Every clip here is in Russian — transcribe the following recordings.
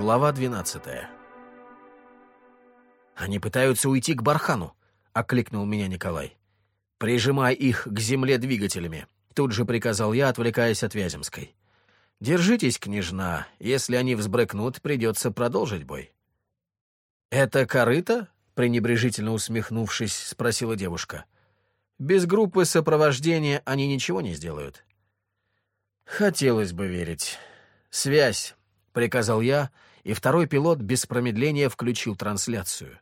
Глава 12 «Они пытаются уйти к бархану», — окликнул меня Николай. «Прижимай их к земле двигателями», — тут же приказал я, отвлекаясь от Вяземской. «Держитесь, княжна, если они взбрыкнут, придется продолжить бой». «Это корыто?» — пренебрежительно усмехнувшись, спросила девушка. «Без группы сопровождения они ничего не сделают». «Хотелось бы верить. Связь», — приказал я, и второй пилот без промедления включил трансляцию.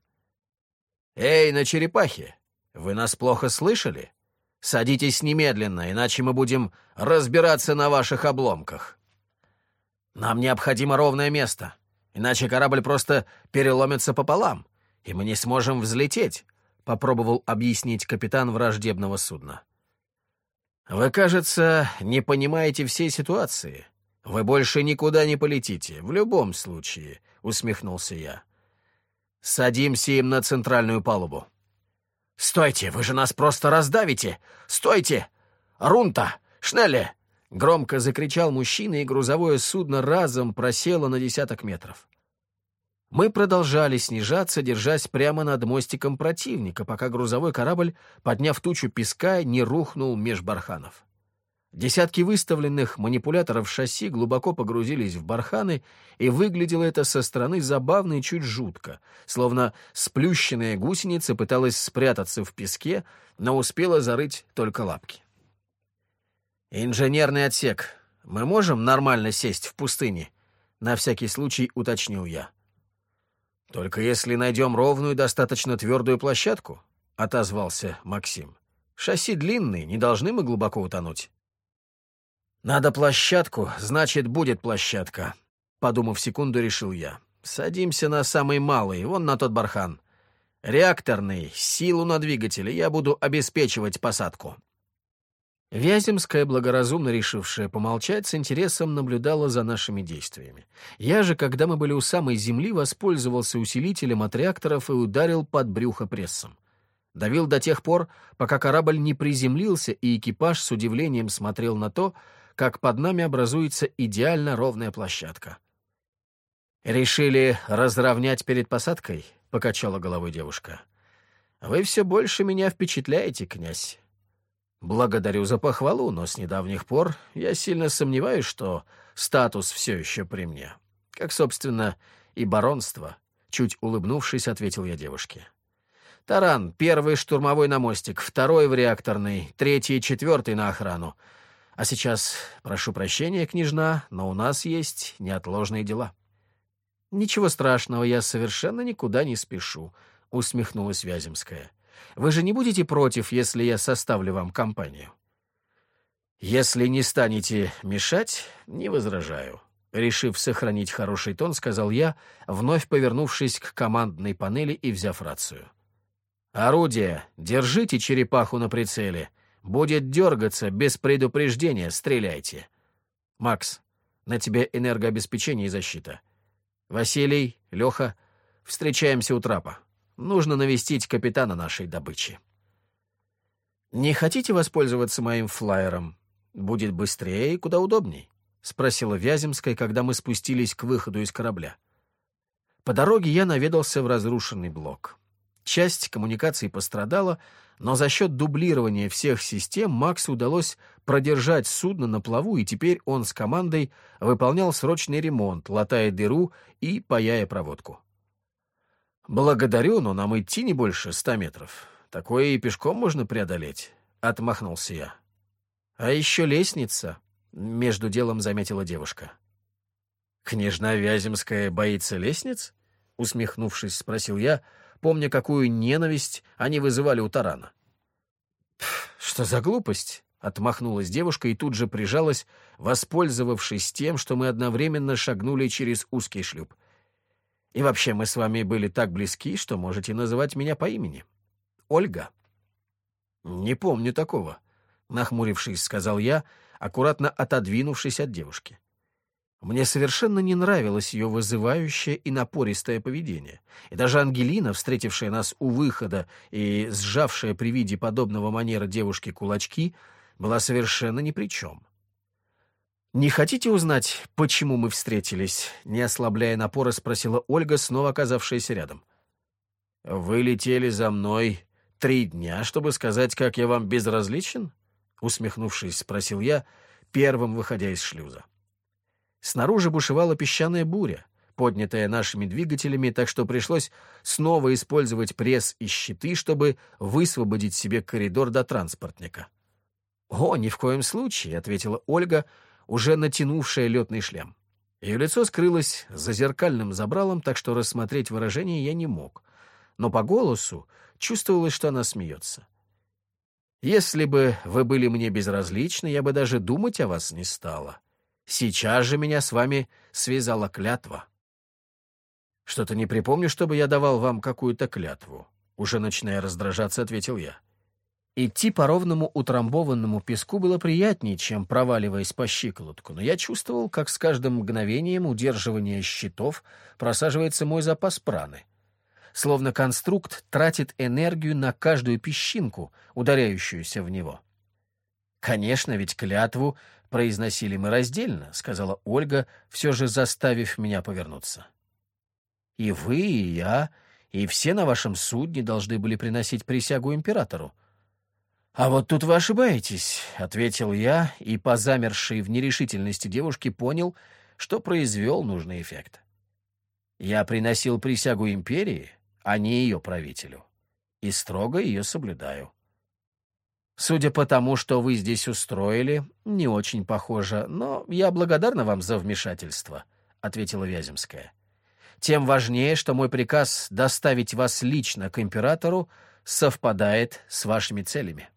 «Эй, на черепахе! Вы нас плохо слышали? Садитесь немедленно, иначе мы будем разбираться на ваших обломках. Нам необходимо ровное место, иначе корабль просто переломится пополам, и мы не сможем взлететь», — попробовал объяснить капитан враждебного судна. «Вы, кажется, не понимаете всей ситуации. Вы больше никуда не полетите, в любом случае», — усмехнулся я. «Садимся им на центральную палубу». «Стойте, вы же нас просто раздавите! Стойте! Рунта! Шнелле!» Громко закричал мужчина, и грузовое судно разом просело на десяток метров. Мы продолжали снижаться, держась прямо над мостиком противника, пока грузовой корабль, подняв тучу песка, не рухнул меж барханов. Десятки выставленных манипуляторов шасси глубоко погрузились в барханы, и выглядело это со стороны забавно и чуть жутко, словно сплющенная гусеница пыталась спрятаться в песке, но успела зарыть только лапки. «Инженерный отсек. Мы можем нормально сесть в пустыне?» — на всякий случай уточнил я. «Только если найдем ровную, достаточно твердую площадку», — отозвался Максим. «Шасси длинные, не должны мы глубоко утонуть». «Надо площадку, значит, будет площадка», — подумав секунду, решил я. «Садимся на самый малый, вон на тот бархан. Реакторный, силу на двигателе, я буду обеспечивать посадку». Вяземская, благоразумно решившая помолчать, с интересом наблюдала за нашими действиями. Я же, когда мы были у самой земли, воспользовался усилителем от реакторов и ударил под брюхо прессом. Давил до тех пор, пока корабль не приземлился, и экипаж с удивлением смотрел на то, как под нами образуется идеально ровная площадка. «Решили разровнять перед посадкой?» — покачала головой девушка. «Вы все больше меня впечатляете, князь. Благодарю за похвалу, но с недавних пор я сильно сомневаюсь, что статус все еще при мне. Как, собственно, и баронство. Чуть улыбнувшись, ответил я девушке. Таран, первый штурмовой на мостик, второй в реакторный, третий и четвертый на охрану. А сейчас прошу прощения, княжна, но у нас есть неотложные дела. Ничего страшного, я совершенно никуда не спешу, усмехнулась Вяземская. Вы же не будете против, если я составлю вам компанию? Если не станете мешать, не возражаю. Решив сохранить хороший тон, сказал я, вновь повернувшись к командной панели и взяв рацию. «Орудие! Держите черепаху на прицеле! Будет дергаться, без предупреждения стреляйте!» «Макс, на тебе энергообеспечение и защита. Василий, Леха, встречаемся у трапа. Нужно навестить капитана нашей добычи. «Не хотите воспользоваться моим флайером? Будет быстрее и куда удобней», — спросила Вяземская, когда мы спустились к выходу из корабля. По дороге я наведался в разрушенный блок. Часть коммуникаций пострадала, но за счет дублирования всех систем Максу удалось продержать судно на плаву, и теперь он с командой выполнял срочный ремонт, латая дыру и паяя проводку. «Благодарю, но нам идти не больше ста метров. Такое и пешком можно преодолеть», — отмахнулся я. «А еще лестница», — между делом заметила девушка. «Княжна Вяземская боится лестниц?» — усмехнувшись, спросил я, помня, какую ненависть они вызывали у тарана. «Что за глупость?» — отмахнулась девушка и тут же прижалась, воспользовавшись тем, что мы одновременно шагнули через узкий шлюп — и вообще, мы с вами были так близки, что можете называть меня по имени. Ольга». «Не помню такого», — нахмурившись, сказал я, аккуратно отодвинувшись от девушки. Мне совершенно не нравилось ее вызывающее и напористое поведение. И даже Ангелина, встретившая нас у выхода и сжавшая при виде подобного манера девушки кулачки, была совершенно ни при чем. «Не хотите узнать, почему мы встретились?» Не ослабляя напора, спросила Ольга, снова оказавшаяся рядом. «Вы летели за мной три дня, чтобы сказать, как я вам безразличен?» Усмехнувшись, спросил я, первым выходя из шлюза. Снаружи бушевала песчаная буря, поднятая нашими двигателями, так что пришлось снова использовать пресс и щиты, чтобы высвободить себе коридор до транспортника. «О, ни в коем случае», — ответила Ольга, уже натянувшая летный шлем. Ее лицо скрылось за зеркальным забралом, так что рассмотреть выражение я не мог. Но по голосу чувствовалось, что она смеется. «Если бы вы были мне безразличны, я бы даже думать о вас не стала. Сейчас же меня с вами связала клятва». «Что-то не припомню, чтобы я давал вам какую-то клятву», — уже начиная раздражаться, ответил я. Идти по ровному утрамбованному песку было приятнее, чем проваливаясь по щиколотку, но я чувствовал, как с каждым мгновением удерживания щитов просаживается мой запас праны. Словно конструкт тратит энергию на каждую песчинку, ударяющуюся в него. «Конечно, ведь клятву произносили мы раздельно», — сказала Ольга, все же заставив меня повернуться. «И вы, и я, и все на вашем судне должны были приносить присягу императору», «А вот тут вы ошибаетесь», — ответил я, и по замершей в нерешительности девушке понял, что произвел нужный эффект. Я приносил присягу империи, а не ее правителю, и строго ее соблюдаю. Судя по тому, что вы здесь устроили, не очень похоже, но я благодарна вам за вмешательство, — ответила Вяземская. Тем важнее, что мой приказ доставить вас лично к императору совпадает с вашими целями.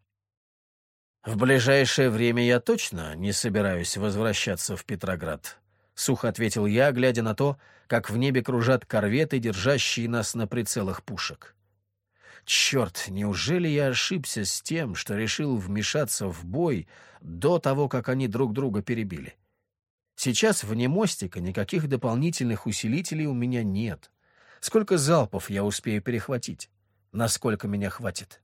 «В ближайшее время я точно не собираюсь возвращаться в Петроград», — сухо ответил я, глядя на то, как в небе кружат корветы, держащие нас на прицелах пушек. Черт, неужели я ошибся с тем, что решил вмешаться в бой до того, как они друг друга перебили? Сейчас вне мостика никаких дополнительных усилителей у меня нет. Сколько залпов я успею перехватить? Насколько меня хватит?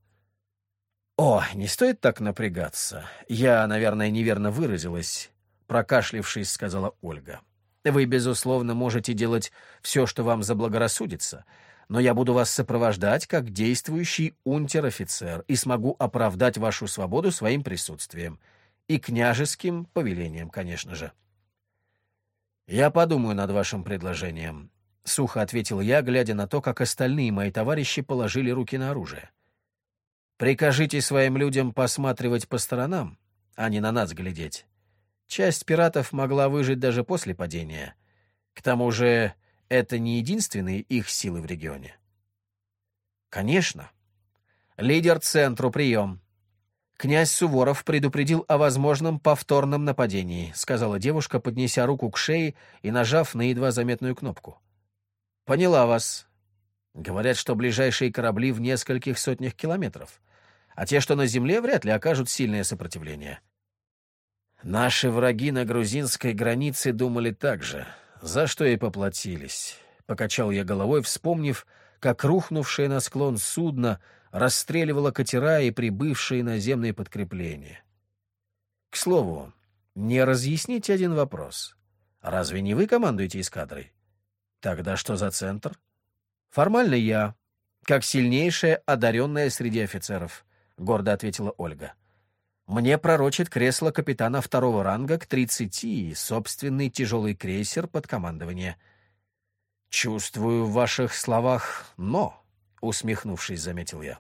«О, не стоит так напрягаться. Я, наверное, неверно выразилась», — прокашлившись, сказала Ольга. «Вы, безусловно, можете делать все, что вам заблагорассудится, но я буду вас сопровождать как действующий унтер-офицер и смогу оправдать вашу свободу своим присутствием. И княжеским повелением, конечно же». «Я подумаю над вашим предложением», — сухо ответил я, глядя на то, как остальные мои товарищи положили руки на оружие. Прикажите своим людям посматривать по сторонам, а не на нас глядеть. Часть пиратов могла выжить даже после падения. К тому же это не единственные их силы в регионе. Конечно. Лидер центру прием. Князь Суворов предупредил о возможном повторном нападении, сказала девушка, поднеся руку к шее и нажав на едва заметную кнопку. Поняла вас. Говорят, что ближайшие корабли в нескольких сотнях километров а те, что на земле, вряд ли окажут сильное сопротивление. Наши враги на грузинской границе думали так же, за что и поплатились. Покачал я головой, вспомнив, как рухнувшее на склон судно расстреливало катера и прибывшие наземные подкрепления. К слову, не разъясните один вопрос. Разве не вы командуете эскадрой? Тогда что за центр? Формально я, как сильнейшая одаренная среди офицеров. — гордо ответила Ольга. «Мне пророчит кресло капитана второго ранга к тридцати и собственный тяжелый крейсер под командование». «Чувствую в ваших словах «но», — усмехнувшись, заметил я.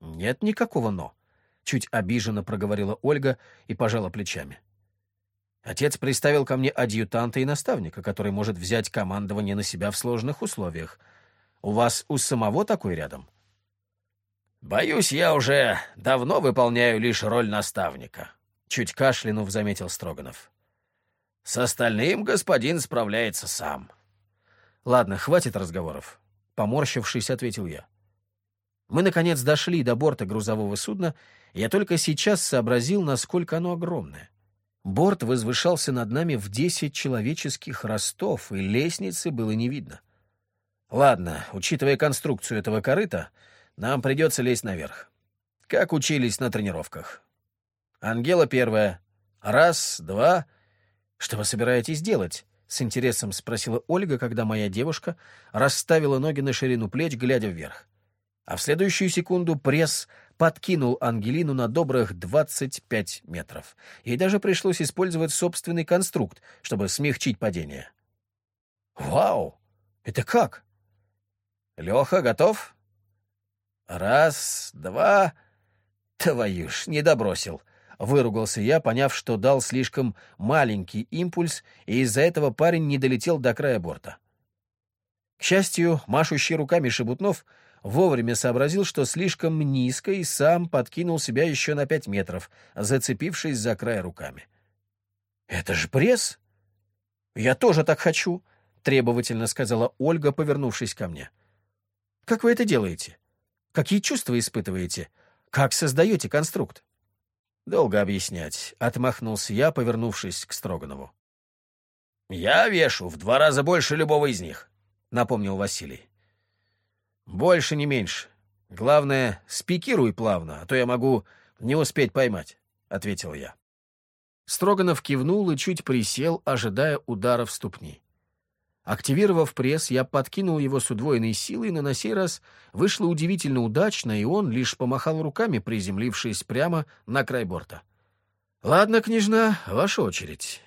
«Нет никакого «но», — чуть обиженно проговорила Ольга и пожала плечами. Отец приставил ко мне адъютанта и наставника, который может взять командование на себя в сложных условиях. У вас у самого такой рядом?» «Боюсь, я уже давно выполняю лишь роль наставника», — чуть кашлянув заметил Строганов. «С остальным господин справляется сам». «Ладно, хватит разговоров», — поморщившись, ответил я. Мы, наконец, дошли до борта грузового судна, и я только сейчас сообразил, насколько оно огромное. Борт возвышался над нами в десять человеческих ростов, и лестницы было не видно. Ладно, учитывая конструкцию этого корыта, нам придется лезть наверх. Как учились на тренировках. Ангела первая. Раз, два, «Что вы собираетесь делать?» — с интересом спросила Ольга, когда моя девушка расставила ноги на ширину плеч, глядя вверх. А в следующую секунду пресс подкинул Ангелину на добрых 25 метров. Ей даже пришлось использовать собственный конструкт, чтобы смягчить падение. «Вау! Это как?» «Леха, готов?» «Раз, два...» «Твою ж, не добросил!» — выругался я, поняв, что дал слишком маленький импульс, и из-за этого парень не долетел до края борта. К счастью, машущий руками Шебутнов вовремя сообразил, что слишком низко, и сам подкинул себя еще на пять метров, зацепившись за край руками. «Это же пресс!» «Я тоже так хочу!» — требовательно сказала Ольга, повернувшись ко мне. «Как вы это делаете? Какие чувства испытываете? Как создаете конструкт?» «Долго объяснять», — отмахнулся я, повернувшись к Строганову. «Я вешу в два раза больше любого из них», — напомнил Василий. «Больше, не меньше. Главное, спикируй плавно, а то я могу не успеть поймать», — ответил я. Строганов кивнул и чуть присел, ожидая удара в ступни. Активировав пресс, я подкинул его с удвоенной силой, но на сей раз вышло удивительно удачно, и он лишь помахал руками, приземлившись прямо на край борта. «Ладно, княжна, ваша очередь».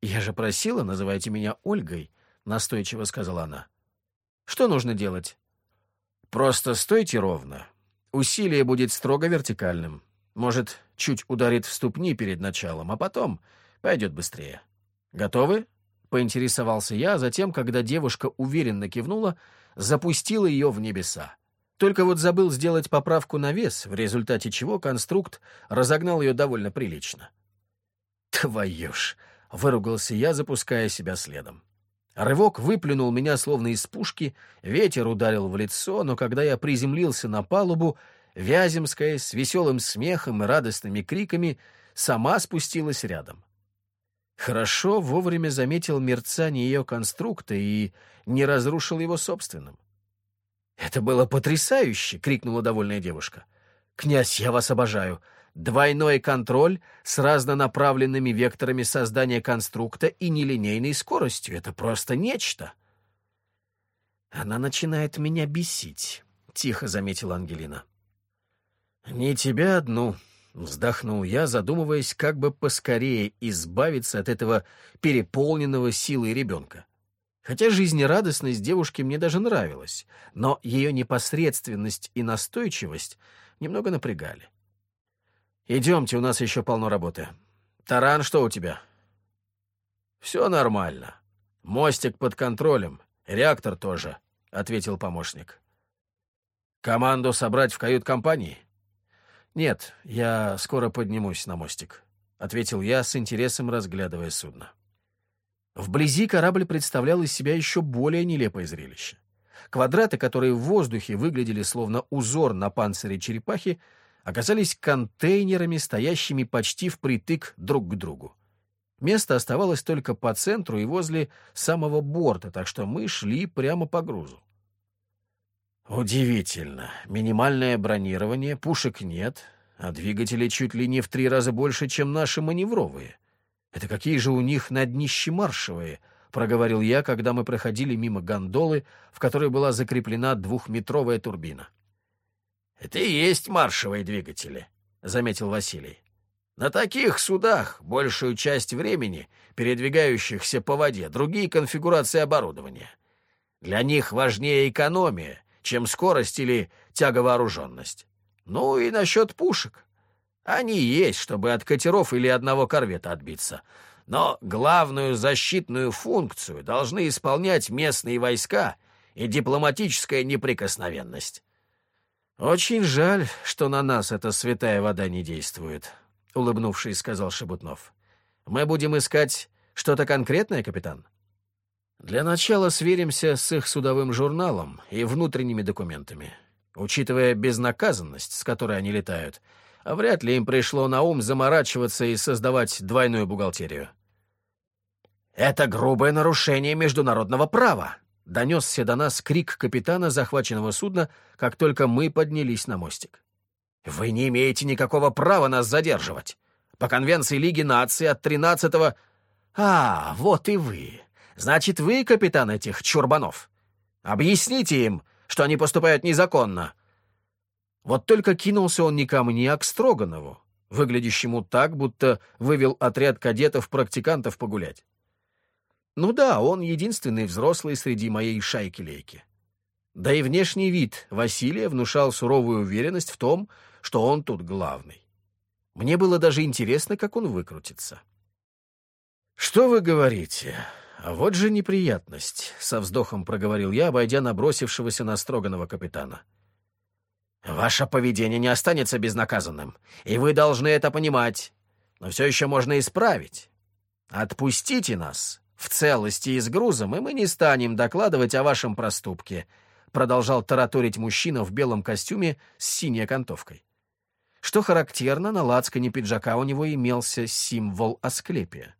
«Я же просила, называйте меня Ольгой», — настойчиво сказала она. «Что нужно делать?» «Просто стойте ровно. Усилие будет строго вертикальным. Может, чуть ударит в ступни перед началом, а потом пойдет быстрее. Готовы?» Поинтересовался я, а затем, когда девушка уверенно кивнула, запустила ее в небеса. Только вот забыл сделать поправку на вес, в результате чего конструкт разогнал ее довольно прилично. «Твою ж!» — выругался я, запуская себя следом. Рывок выплюнул меня словно из пушки, ветер ударил в лицо, но когда я приземлился на палубу, Вяземская с веселым смехом и радостными криками сама спустилась рядом. Хорошо вовремя заметил мерцание ее конструкта и не разрушил его собственным. «Это было потрясающе!» — крикнула довольная девушка. «Князь, я вас обожаю! Двойной контроль с разнонаправленными векторами создания конструкта и нелинейной скоростью — это просто нечто!» «Она начинает меня бесить», — тихо заметила Ангелина. «Не тебя одну», Вздохнул я, задумываясь, как бы поскорее избавиться от этого переполненного силой ребенка. Хотя жизнерадостность девушки мне даже нравилась, но ее непосредственность и настойчивость немного напрягали. «Идемте, у нас еще полно работы. Таран, что у тебя?» «Все нормально. Мостик под контролем, реактор тоже», — ответил помощник. «Команду собрать в кают-компании?» «Нет, я скоро поднимусь на мостик», — ответил я с интересом, разглядывая судно. Вблизи корабль представлял из себя еще более нелепое зрелище. Квадраты, которые в воздухе выглядели словно узор на панцире черепахи, оказались контейнерами, стоящими почти впритык друг к другу. Место оставалось только по центру и возле самого борта, так что мы шли прямо по грузу. Удивительно. Минимальное бронирование, пушек нет, а двигатели чуть ли не в три раза больше, чем наши маневровые. Это какие же у них на днище маршевые, проговорил я, когда мы проходили мимо гондолы, в которой была закреплена двухметровая турбина. Это и есть маршевые двигатели, заметил Василий. На таких судах большую часть времени, передвигающихся по воде, другие конфигурации оборудования. Для них важнее экономия, чем скорость или тяговооруженность. Ну и насчет пушек. Они есть, чтобы от катеров или одного корвета отбиться. Но главную защитную функцию должны исполнять местные войска и дипломатическая неприкосновенность. «Очень жаль, что на нас эта святая вода не действует», — улыбнувшись, сказал Шебутнов. «Мы будем искать что-то конкретное, капитан?» Для начала сверимся с их судовым журналом и внутренними документами. Учитывая безнаказанность, с которой они летают, вряд ли им пришло на ум заморачиваться и создавать двойную бухгалтерию. «Это грубое нарушение международного права!» — донесся до нас крик капитана захваченного судна, как только мы поднялись на мостик. «Вы не имеете никакого права нас задерживать. по конвенции Лиги наций от 13-го... А, вот и вы. Значит, вы капитан этих чурбанов. Объясните им, что они поступают незаконно. Вот только кинулся он не ко мне, а к Строганову, выглядящему так, будто вывел отряд кадетов-практикантов погулять. Ну да, он единственный взрослый среди моей шайки-лейки. Да и внешний вид Василия внушал суровую уверенность в том, что он тут главный. Мне было даже интересно, как он выкрутится. «Что вы говорите? А вот же неприятность», — со вздохом проговорил я, обойдя набросившегося на строганного капитана. «Ваше поведение не останется безнаказанным, и вы должны это понимать. Но все еще можно исправить. Отпустите нас в целости и с грузом, и мы не станем докладывать о вашем проступке», — продолжал тараторить мужчина в белом костюме с синей окантовкой. Что характерно, на лацкане пиджака у него имелся символ Асклепия.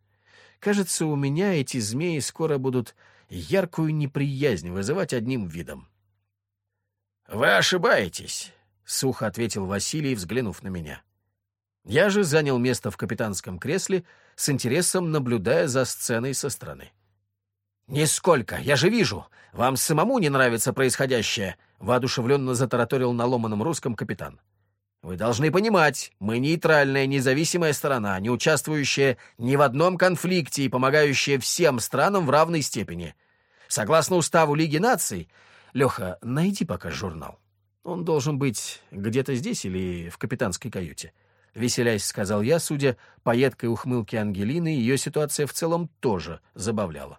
Кажется, у меня эти змеи скоро будут яркую неприязнь вызывать одним видом. «Вы ошибаетесь», — сухо ответил Василий, взглянув на меня. Я же занял место в капитанском кресле, с интересом наблюдая за сценой со стороны. «Нисколько, я же вижу. Вам самому не нравится происходящее», — воодушевленно затараторил на ломаном русском капитан. Вы должны понимать, мы нейтральная, независимая сторона, не участвующая ни в одном конфликте и помогающая всем странам в равной степени. Согласно уставу Лиги наций... Леха, найди пока журнал. Он должен быть где-то здесь или в капитанской каюте. Веселясь, сказал я, судя по едкой ухмылке Ангелины, ее ситуация в целом тоже забавляла.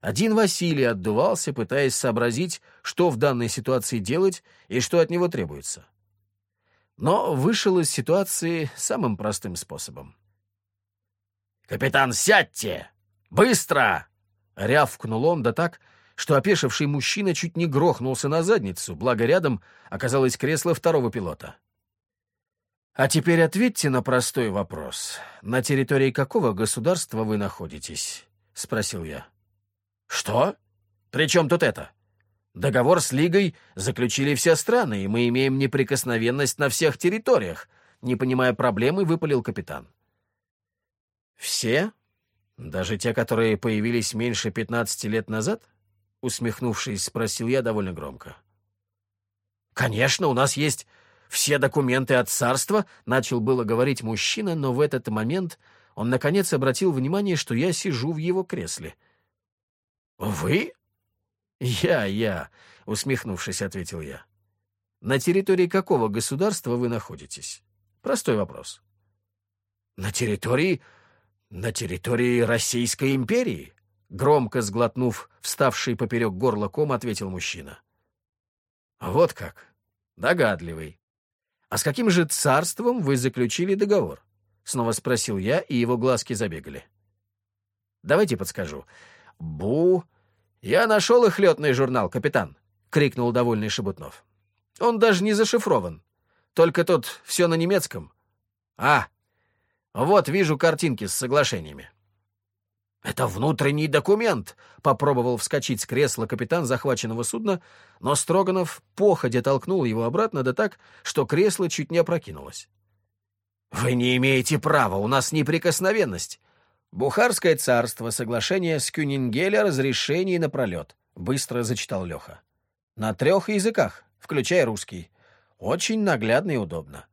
Один Василий отдувался, пытаясь сообразить, что в данной ситуации делать и что от него требуется но вышел из ситуации самым простым способом. «Капитан, сядьте! Быстро!» — рявкнул он, да так, что опешивший мужчина чуть не грохнулся на задницу, благо рядом оказалось кресло второго пилота. «А теперь ответьте на простой вопрос. На территории какого государства вы находитесь?» — спросил я. «Что? При чем тут это?» Договор с Лигой заключили все страны, и мы имеем неприкосновенность на всех территориях, не понимая проблемы, выпалил капитан. Все? Даже те, которые появились меньше пятнадцати лет назад? Усмехнувшись, спросил я довольно громко. Конечно, у нас есть все документы от царства, начал было говорить мужчина, но в этот момент он наконец обратил внимание, что я сижу в его кресле. «Вы?» «Я, я», — усмехнувшись, ответил я. «На территории какого государства вы находитесь?» Простой вопрос. «На территории... на территории Российской империи?» Громко сглотнув вставший поперек горла ком, ответил мужчина. «Вот как. Догадливый. А с каким же царством вы заключили договор?» Снова спросил я, и его глазки забегали. «Давайте подскажу. Бу... «Я нашел их летный журнал, капитан», — крикнул довольный Шебутнов. «Он даже не зашифрован. Только тут все на немецком. А, вот вижу картинки с соглашениями». «Это внутренний документ», — попробовал вскочить с кресла капитан захваченного судна, но Строганов походя толкнул его обратно, да так, что кресло чуть не опрокинулось. «Вы не имеете права, у нас неприкосновенность. «Бухарское царство. Соглашение с Кюнингеля о разрешении на пролет», — быстро зачитал Леха. «На трех языках, включая русский. Очень наглядно и удобно».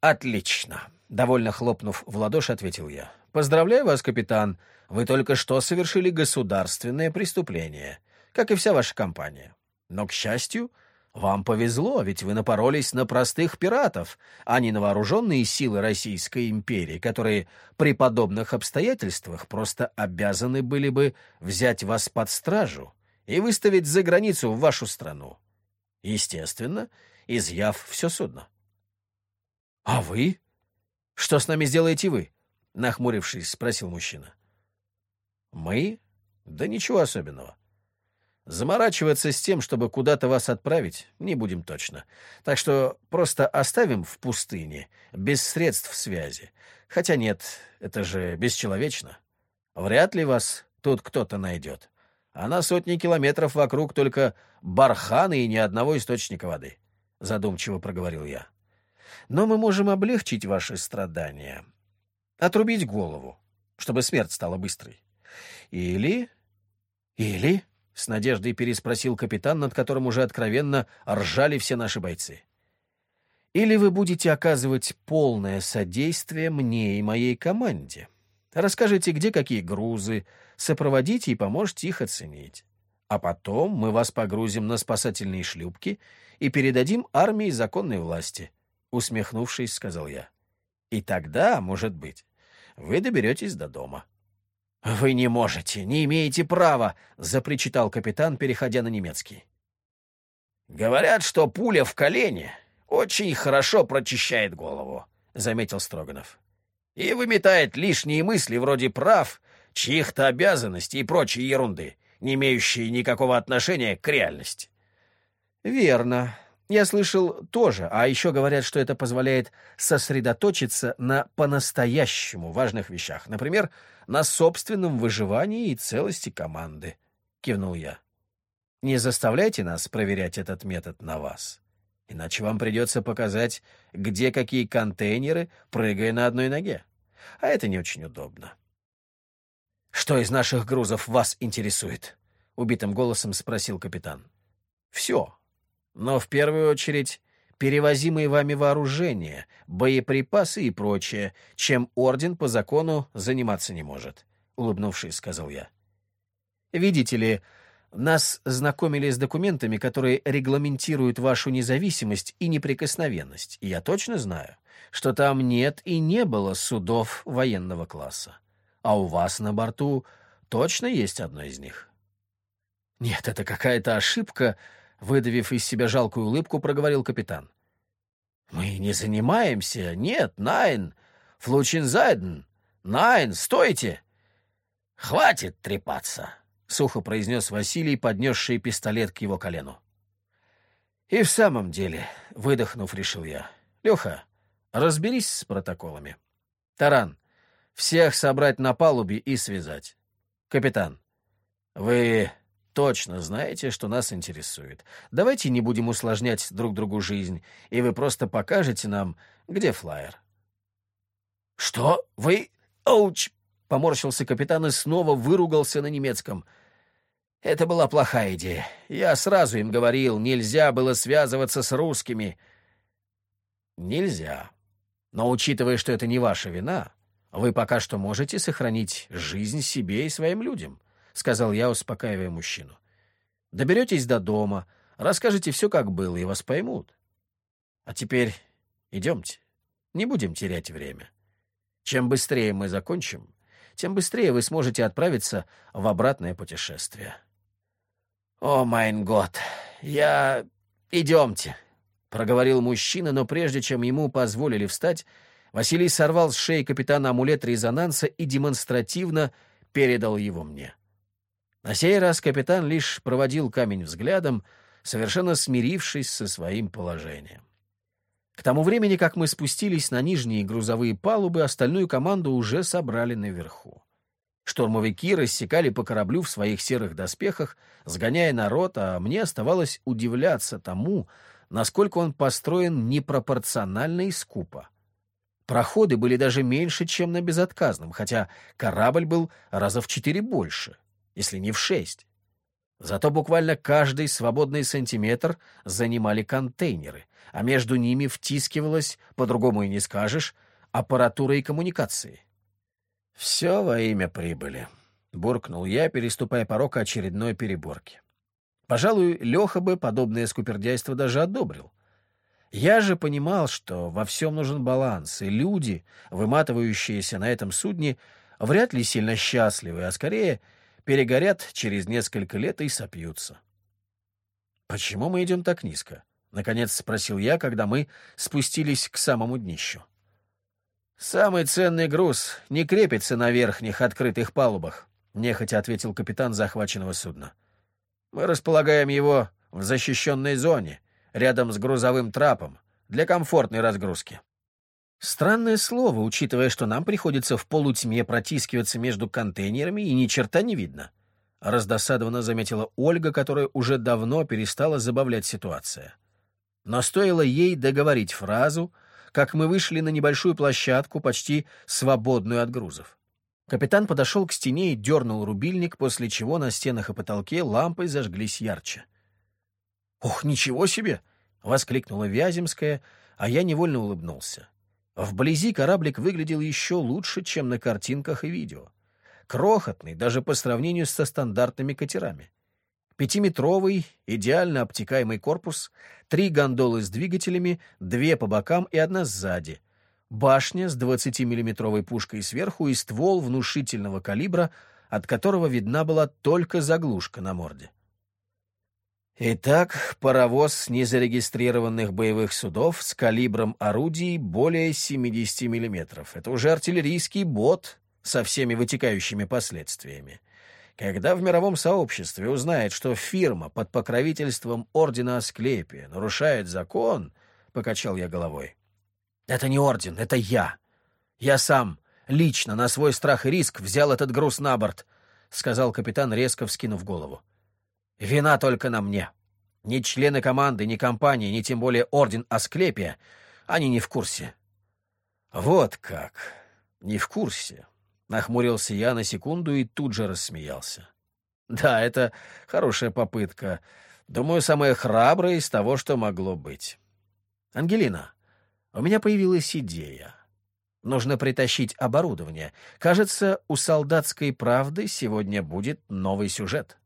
«Отлично», — довольно хлопнув в ладоши, ответил я. «Поздравляю вас, капитан. Вы только что совершили государственное преступление, как и вся ваша компания. Но, к счастью, вам повезло, ведь вы напоролись на простых пиратов, а не на вооруженные силы Российской империи, которые при подобных обстоятельствах просто обязаны были бы взять вас под стражу и выставить за границу в вашу страну. Естественно, изъяв все судно. — А вы? Что с нами сделаете вы? — нахмурившись, спросил мужчина. — Мы? Да ничего особенного. Заморачиваться с тем, чтобы куда-то вас отправить, не будем точно. Так что просто оставим в пустыне, без средств связи. Хотя нет, это же бесчеловечно. Вряд ли вас тут кто-то найдет. А на сотни километров вокруг только барханы и ни одного источника воды. Задумчиво проговорил я. Но мы можем облегчить ваши страдания. Отрубить голову, чтобы смерть стала быстрой. Или... Или... — с надеждой переспросил капитан, над которым уже откровенно ржали все наши бойцы. «Или вы будете оказывать полное содействие мне и моей команде. Расскажите, где какие грузы, сопроводите и поможете их оценить. А потом мы вас погрузим на спасательные шлюпки и передадим армии законной власти», — усмехнувшись, сказал я. «И тогда, может быть, вы доберетесь до дома». «Вы не можете, не имеете права!» — запричитал капитан, переходя на немецкий. «Говорят, что пуля в колене очень хорошо прочищает голову», — заметил Строганов. «И выметает лишние мысли вроде прав, чьих-то обязанностей и прочей ерунды, не имеющие никакого отношения к реальности». «Верно. Я слышал тоже, а еще говорят, что это позволяет сосредоточиться на по-настоящему важных вещах. Например, на собственном выживании и целости команды», — кивнул я. «Не заставляйте нас проверять этот метод на вас, иначе вам придется показать, где какие контейнеры, прыгая на одной ноге. А это не очень удобно». «Что из наших грузов вас интересует?» — убитым голосом спросил капитан. «Все. Но в первую очередь перевозимые вами вооружения, боеприпасы и прочее, чем орден по закону заниматься не может», — улыбнувшись, сказал я. «Видите ли, нас знакомили с документами, которые регламентируют вашу независимость и неприкосновенность, и я точно знаю, что там нет и не было судов военного класса. А у вас на борту точно есть одно из них?» «Нет, это какая-то ошибка», Выдавив из себя жалкую улыбку, проговорил капитан. «Мы не занимаемся. Нет, Найн. Флучинзайден. Найн, стойте!» «Хватит трепаться!» — сухо произнес Василий, поднесший пистолет к его колену. «И в самом деле», — выдохнув, решил я. «Леха, разберись с протоколами. Таран, всех собрать на палубе и связать. Капитан, вы точно знаете, что нас интересует. Давайте не будем усложнять друг другу жизнь, и вы просто покажете нам, где флайер». «Что? Вы... Оуч!» — поморщился капитан и снова выругался на немецком. «Это была плохая идея. Я сразу им говорил, нельзя было связываться с русскими». «Нельзя. Но учитывая, что это не ваша вина, вы пока что можете сохранить жизнь себе и своим людям. — сказал я, успокаивая мужчину. «Доберетесь до дома, расскажете все, как было, и вас поймут. А теперь идемте, не будем терять время. Чем быстрее мы закончим, тем быстрее вы сможете отправиться в обратное путешествие». «О, майн год, я... Идемте», — проговорил мужчина, но прежде чем ему позволили встать, Василий сорвал с шеи капитана амулет резонанса и демонстративно передал его мне. На сей раз капитан лишь проводил камень взглядом, совершенно смирившись со своим положением. К тому времени, как мы спустились на нижние грузовые палубы, остальную команду уже собрали наверху. Штурмовики рассекали по кораблю в своих серых доспехах, сгоняя народ, а мне оставалось удивляться тому, насколько он построен непропорционально и скупо. Проходы были даже меньше, чем на безотказном, хотя корабль был раза в четыре больше — если не в шесть. Зато буквально каждый свободный сантиметр занимали контейнеры, а между ними втискивалась, по-другому и не скажешь, аппаратура и коммуникации. «Все во имя прибыли», — буркнул я, переступая порог очередной переборки. Пожалуй, Леха бы подобное скупердяйство даже одобрил. Я же понимал, что во всем нужен баланс, и люди, выматывающиеся на этом судне, вряд ли сильно счастливы, а скорее — перегорят через несколько лет и сопьются. «Почему мы идем так низко?» — наконец спросил я, когда мы спустились к самому днищу. «Самый ценный груз не крепится на верхних открытых палубах», — нехотя ответил капитан захваченного судна. «Мы располагаем его в защищенной зоне, рядом с грузовым трапом, для комфортной разгрузки». Странное слово, учитывая, что нам приходится в полутьме протискиваться между контейнерами и ни черта не видно. Раздосадованно заметила Ольга, которая уже давно перестала забавлять ситуация. Но стоило ей договорить фразу, как мы вышли на небольшую площадку, почти свободную от грузов. Капитан подошел к стене и дернул рубильник, после чего на стенах и потолке лампы зажглись ярче. «Ох, ничего себе!» — воскликнула Вяземская, а я невольно улыбнулся. Вблизи кораблик выглядел еще лучше, чем на картинках и видео. Крохотный, даже по сравнению со стандартными катерами. Пятиметровый, идеально обтекаемый корпус, три гондолы с двигателями, две по бокам и одна сзади. Башня с 20-миллиметровой пушкой сверху и ствол внушительного калибра, от которого видна была только заглушка на морде. Итак, паровоз незарегистрированных боевых судов с калибром орудий более 70 миллиметров. Это уже артиллерийский бот со всеми вытекающими последствиями. Когда в мировом сообществе узнает, что фирма под покровительством Ордена Асклепия нарушает закон, — покачал я головой. «Это не Орден, это я. Я сам, лично, на свой страх и риск взял этот груз на борт», — сказал капитан, резко вскинув голову. Вина только на мне. Ни члены команды, ни компании, ни тем более Орден Асклепия, они не в курсе. Вот как. Не в курсе. Нахмурился я на секунду и тут же рассмеялся. Да, это хорошая попытка. Думаю, самая храбрая из того, что могло быть. Ангелина, у меня появилась идея. Нужно притащить оборудование. Кажется, у солдатской правды сегодня будет новый сюжет.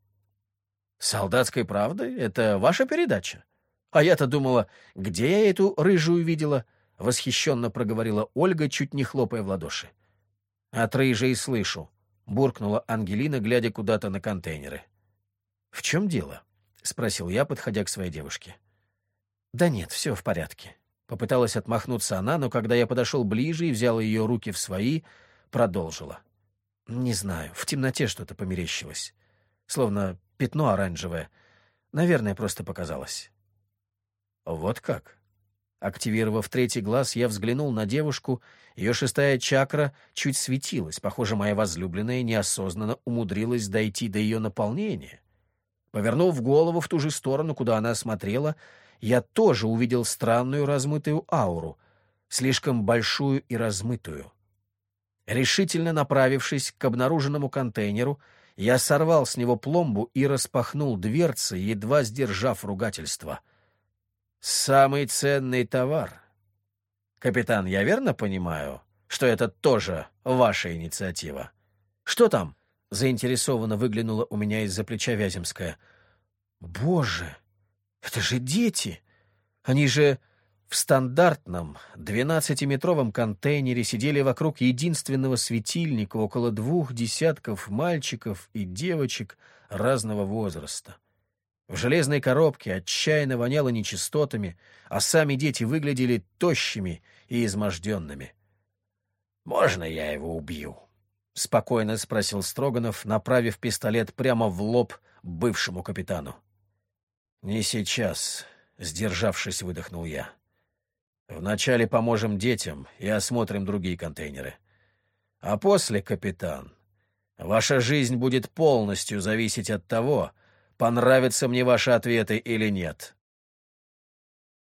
«Солдатской правды? Это ваша передача?» «А я-то думала, где я эту рыжую видела?» — восхищенно проговорила Ольга, чуть не хлопая в ладоши. «От рыжей слышу», — буркнула Ангелина, глядя куда-то на контейнеры. «В чем дело?» — спросил я, подходя к своей девушке. «Да нет, все в порядке». Попыталась отмахнуться она, но когда я подошел ближе и взял ее руки в свои, продолжила. «Не знаю, в темноте что-то померещилось. Словно пятно оранжевое. Наверное, просто показалось. Вот как? Активировав третий глаз, я взглянул на девушку. Ее шестая чакра чуть светилась. Похоже, моя возлюбленная неосознанно умудрилась дойти до ее наполнения. Повернув голову в ту же сторону, куда она смотрела, я тоже увидел странную размытую ауру, слишком большую и размытую. Решительно направившись к обнаруженному контейнеру, я сорвал с него пломбу и распахнул дверцы, едва сдержав ругательство. «Самый ценный товар. Капитан, я верно понимаю, что это тоже ваша инициатива? Что там?» — заинтересованно выглянула у меня из-за плеча Вяземская. «Боже, это же дети! Они же...» В стандартном 12-метровом контейнере сидели вокруг единственного светильника около двух десятков мальчиков и девочек разного возраста. В железной коробке отчаянно воняло нечистотами, а сами дети выглядели тощими и изможденными. «Можно я его убью?» — спокойно спросил Строганов, направив пистолет прямо в лоб бывшему капитану. «Не сейчас», — сдержавшись, выдохнул я. Вначале поможем детям и осмотрим другие контейнеры. А после, капитан, ваша жизнь будет полностью зависеть от того, понравятся мне ваши ответы или нет.